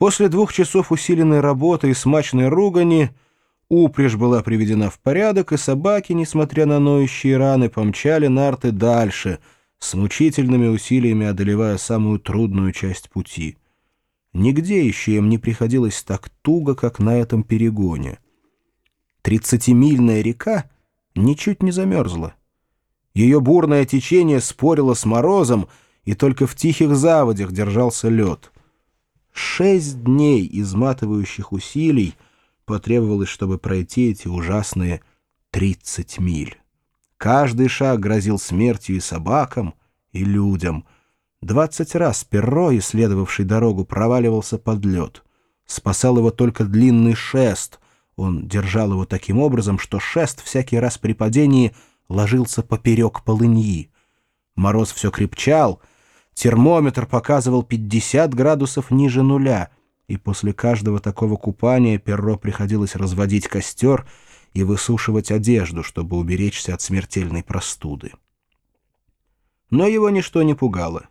После двух часов усиленной работы и смачной ругани упряжь была приведена в порядок, и собаки, несмотря на ноющие раны, помчали нарты дальше, с мучительными усилиями одолевая самую трудную часть пути. Нигде еще им не приходилось так туго, как на этом перегоне. Тридцатимильная река ничуть не замерзла. Ее бурное течение спорило с морозом, и только в тихих заводях держался лед. Шесть дней изматывающих усилий потребовалось, чтобы пройти эти ужасные тридцать миль. Каждый шаг грозил смертью и собакам, и людям. Двадцать раз перро, исследовавший дорогу, проваливался под лед. Спасал его только длинный шест. Он держал его таким образом, что шест всякий раз при падении ложился поперек полыньи. Мороз все крепчал — Термометр показывал 50 градусов ниже нуля, и после каждого такого купания Перро приходилось разводить костер и высушивать одежду, чтобы уберечься от смертельной простуды. Но его ничто не пугало.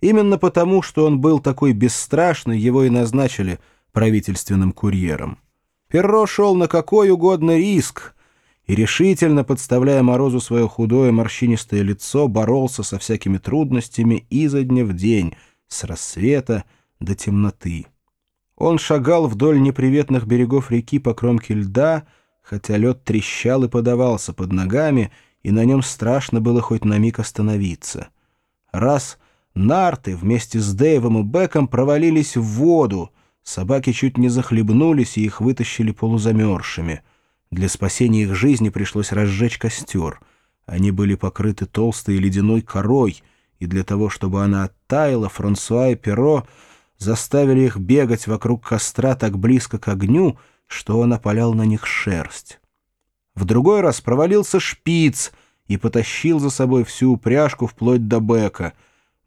Именно потому, что он был такой бесстрашный, его и назначили правительственным курьером. Перро шел на какой угодно риск, и решительно, подставляя Морозу свое худое морщинистое лицо, боролся со всякими трудностями изо дня в день, с рассвета до темноты. Он шагал вдоль неприветных берегов реки по кромке льда, хотя лед трещал и подавался под ногами, и на нем страшно было хоть на миг остановиться. Раз нарты вместе с Дэйвом и Беком провалились в воду, собаки чуть не захлебнулись и их вытащили полузамерзшими — для спасения их жизни пришлось разжечь костер. Они были покрыты толстой ледяной корой, и для того, чтобы она оттаяла, Франсуа и Перо заставили их бегать вокруг костра так близко к огню, что он опалял на них шерсть. В другой раз провалился шпиц и потащил за собой всю упряжку вплоть до Бека.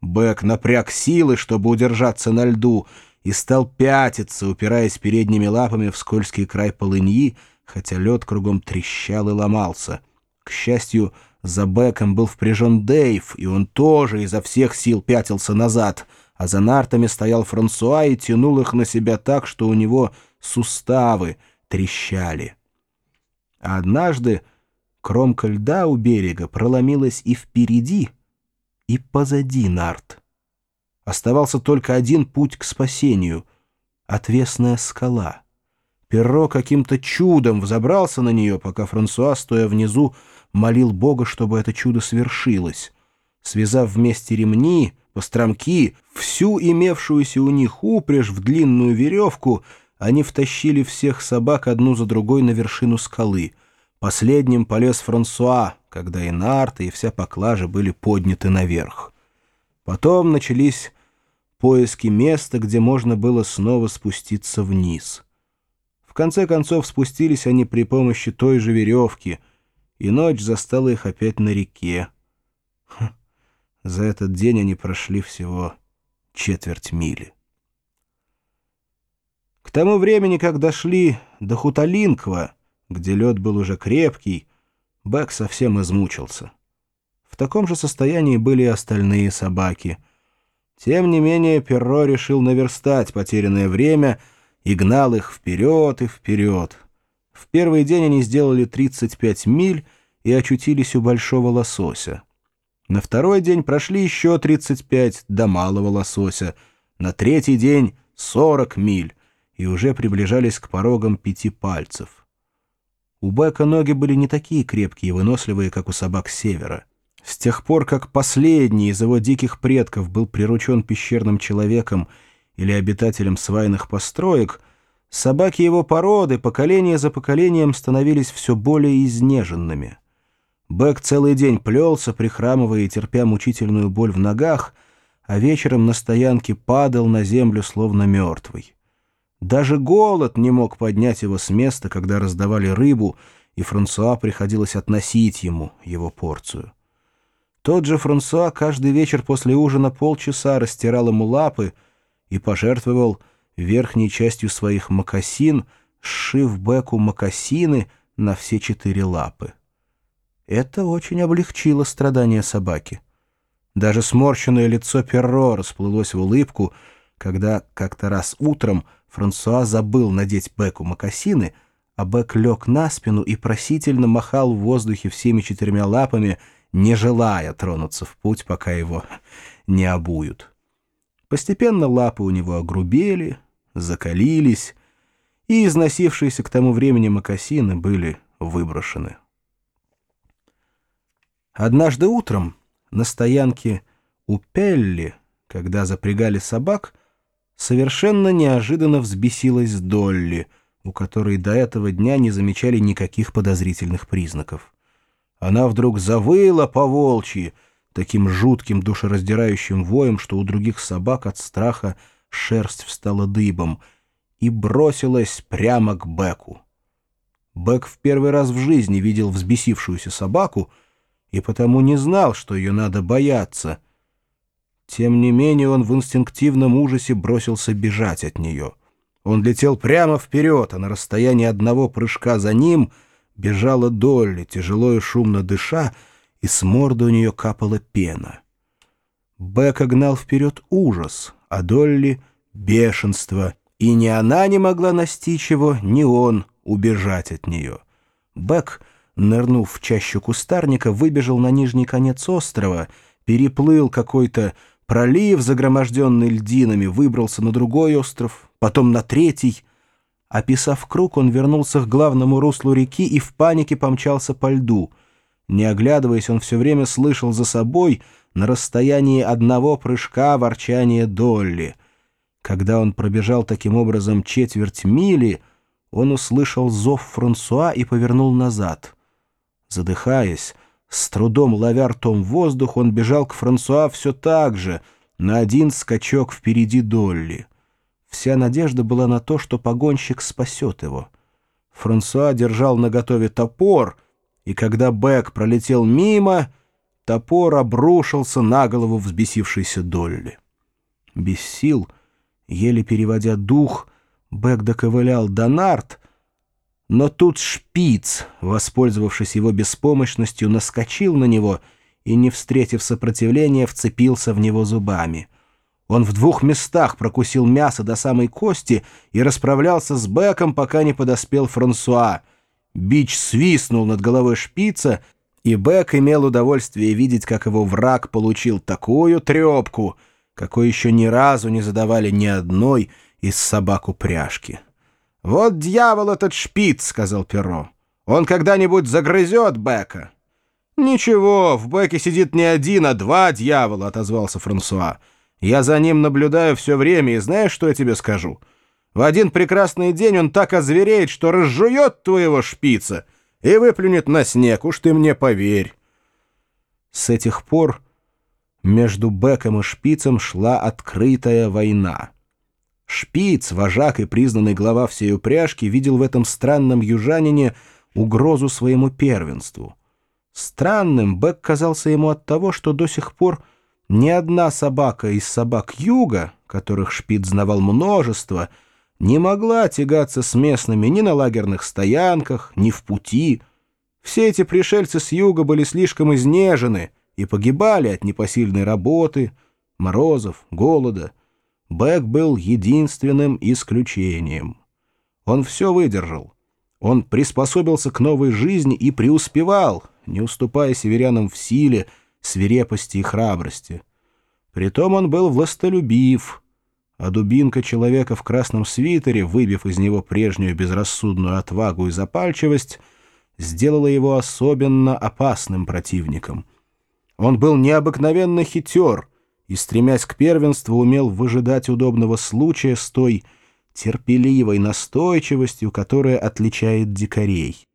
Бек напряг силы, чтобы удержаться на льду, и стал пятиться, упираясь передними лапами в скользкий край полыньи, хотя лед кругом трещал и ломался. К счастью, за Беком был впряжен Дейв, и он тоже изо всех сил пятился назад, а за нартами стоял Франсуа и тянул их на себя так, что у него суставы трещали. А однажды кромка льда у берега проломилась и впереди, и позади нарт. Оставался только один путь к спасению — отвесная скала — Перро каким-то чудом взобрался на нее, пока Франсуа, стоя внизу, молил Бога, чтобы это чудо свершилось. Связав вместе ремни, постромки, всю имевшуюся у них упряжь в длинную веревку, они втащили всех собак одну за другой на вершину скалы. Последним полез Франсуа, когда и нарты, и вся поклажа были подняты наверх. Потом начались поиски места, где можно было снова спуститься вниз — конце концов спустились они при помощи той же веревки, и ночь застала их опять на реке. За этот день они прошли всего четверть мили. К тому времени, как дошли до Хуталинква, где лед был уже крепкий, Бэк совсем измучился. В таком же состоянии были и остальные собаки. Тем не менее, Перро решил наверстать потерянное время — и гнал их вперед и вперед. В первый день они сделали 35 миль и очутились у большого лосося. На второй день прошли еще 35 до малого лосося, на третий день 40 миль и уже приближались к порогам пяти пальцев. У Бека ноги были не такие крепкие и выносливые, как у собак севера. С тех пор, как последний из его диких предков был приручен пещерным человеком или обитателем свайных построек, собаки его породы поколение за поколением становились все более изнеженными. Бэк целый день плелся, прихрамывая и терпя мучительную боль в ногах, а вечером на стоянке падал на землю, словно мертвый. Даже голод не мог поднять его с места, когда раздавали рыбу, и Франсуа приходилось относить ему его порцию. Тот же Франсуа каждый вечер после ужина полчаса растирал ему лапы, и пожертвовал верхней частью своих мокасин, сшив Беку мокасины на все четыре лапы. Это очень облегчило страдания собаки. Даже сморщенное лицо Перро расплылось в улыбку, когда как-то раз утром Франсуа забыл надеть Беку мокасины, а Бек лег на спину и просительно махал в воздухе всеми четырьмя лапами, не желая тронуться в путь, пока его не обуют. Постепенно лапы у него огрубели, закалились, и износившиеся к тому времени мокасины были выброшены. Однажды утром на стоянке у Пелли, когда запрягали собак, совершенно неожиданно взбесилась Долли, у которой до этого дня не замечали никаких подозрительных признаков. Она вдруг завыла по волчьи, таким жутким душераздирающим воем, что у других собак от страха шерсть встала дыбом, и бросилась прямо к Беку. Бек в первый раз в жизни видел взбесившуюся собаку и потому не знал, что ее надо бояться. Тем не менее он в инстинктивном ужасе бросился бежать от нее. Он летел прямо вперед, а на расстоянии одного прыжка за ним бежала Долли, тяжело и шумно дыша, и с морды у нее капала пена. Бека гнал вперед ужас, а Долли — бешенство, и ни она не могла настичь его, ни он убежать от нее. Бек, нырнув в чащу кустарника, выбежал на нижний конец острова, переплыл какой-то пролив, загроможденный льдинами, выбрался на другой остров, потом на третий. Описав круг, он вернулся к главному руслу реки и в панике помчался по льду — не оглядываясь, он все время слышал за собой на расстоянии одного прыжка ворчание Долли. Когда он пробежал таким образом четверть мили, он услышал зов Франсуа и повернул назад. Задыхаясь, с трудом ловя ртом воздух, он бежал к Франсуа все так же, на один скачок впереди Долли. Вся надежда была на то, что погонщик спасет его. Франсуа держал наготове топор — и когда Бэк пролетел мимо, топор обрушился на голову взбесившейся Долли. Без сил, еле переводя дух, Бэк доковылял до нарт, но тут шпиц, воспользовавшись его беспомощностью, наскочил на него и, не встретив сопротивления, вцепился в него зубами. Он в двух местах прокусил мясо до самой кости и расправлялся с Бэком, пока не подоспел Франсуа — Бич свистнул над головой шпица, и Бек имел удовольствие видеть, как его враг получил такую трепку, какой еще ни разу не задавали ни одной из собак упряжки. «Вот дьявол этот шпиц!» — сказал Перо. «Он когда-нибудь загрызет Бека». «Ничего, в Беке сидит не один, а два дьявола», — отозвался Франсуа. «Я за ним наблюдаю все время, и знаешь, что я тебе скажу?» В один прекрасный день он так озвереет, что разжует твоего шпица и выплюнет на снег, уж ты мне поверь. С этих пор между Беком и Шпицем шла открытая война. Шпиц, вожак и признанный глава всей упряжки, видел в этом странном южанине угрозу своему первенству. Странным Бек казался ему от того, что до сих пор ни одна собака из собак юга, которых Шпиц знавал множество, — не могла тягаться с местными ни на лагерных стоянках, ни в пути. Все эти пришельцы с юга были слишком изнежены и погибали от непосильной работы, морозов, голода. Бэк был единственным исключением. Он все выдержал. Он приспособился к новой жизни и преуспевал, не уступая северянам в силе, свирепости и храбрости. Притом он был властолюбив — а дубинка человека в красном свитере, выбив из него прежнюю безрассудную отвагу и запальчивость, сделала его особенно опасным противником. Он был необыкновенно хитер и, стремясь к первенству, умел выжидать удобного случая с той терпеливой настойчивостью, которая отличает дикарей.